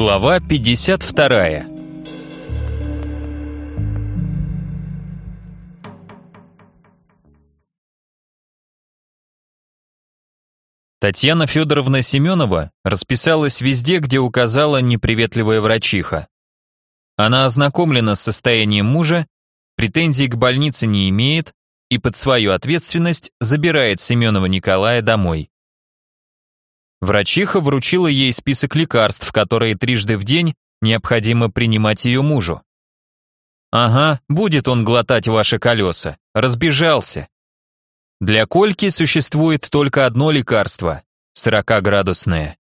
Глава 52 Татьяна Федоровна Семенова расписалась везде, где указала неприветливая врачиха. Она ознакомлена с состоянием мужа, претензий к больнице не имеет и под свою ответственность забирает Семенова Николая домой. Врачиха вручила ей список лекарств, которые трижды в день необходимо принимать ее мужу. «Ага, будет он глотать ваши колеса. Разбежался». Для Кольки существует только одно лекарство – 40-градусное.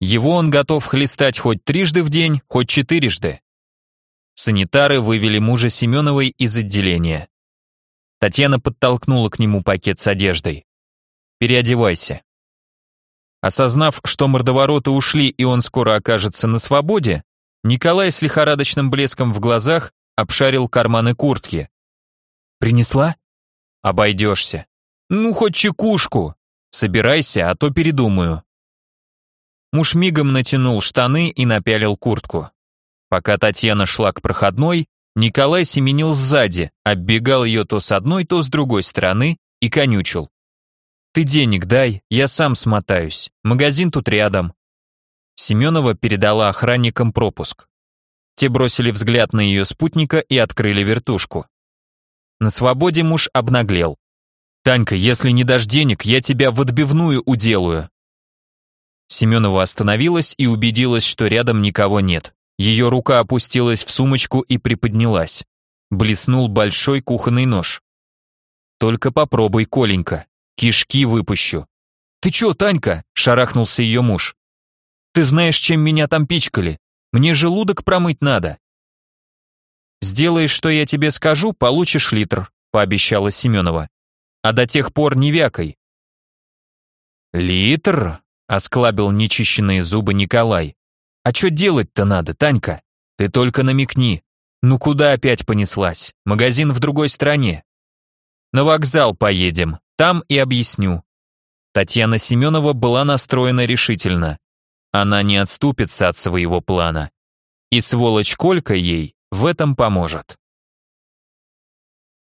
Его он готов хлестать хоть трижды в день, хоть четырежды. Санитары вывели мужа Семеновой из отделения. Татьяна подтолкнула к нему пакет с одеждой. «Переодевайся». Осознав, что мордовороты ушли и он скоро окажется на свободе, Николай с лихорадочным блеском в глазах обшарил карманы куртки. «Принесла?» «Обойдешься». «Ну, хоть чекушку». «Собирайся, а то передумаю». Муж мигом натянул штаны и напялил куртку. Пока Татьяна шла к проходной, Николай семенил сзади, оббегал ее то с одной, то с другой стороны и конючил. Ты денег дай, я сам смотаюсь. Магазин тут рядом. Семенова передала охранникам пропуск. Те бросили взгляд на ее спутника и открыли вертушку. На свободе муж обнаглел. «Танька, если не дашь денег, я тебя в отбивную уделаю». Семенова остановилась и убедилась, что рядом никого нет. Ее рука опустилась в сумочку и приподнялась. Блеснул большой кухонный нож. «Только попробуй, Коленька», Кишки выпущу. Ты чё, Танька? Шарахнулся ее муж. Ты знаешь, чем меня там пичкали? Мне желудок промыть надо. Сделаешь, что я тебе скажу, получишь литр, пообещала Семенова. А до тех пор не вякай. Литр? Осклабил нечищенные зубы Николай. А что делать-то надо, Танька? Ты только намекни. Ну куда опять понеслась? Магазин в другой стране. На вокзал поедем, там и объясню. Татьяна Семенова была настроена решительно. Она не отступится от своего плана. И сволочь Колька ей в этом поможет.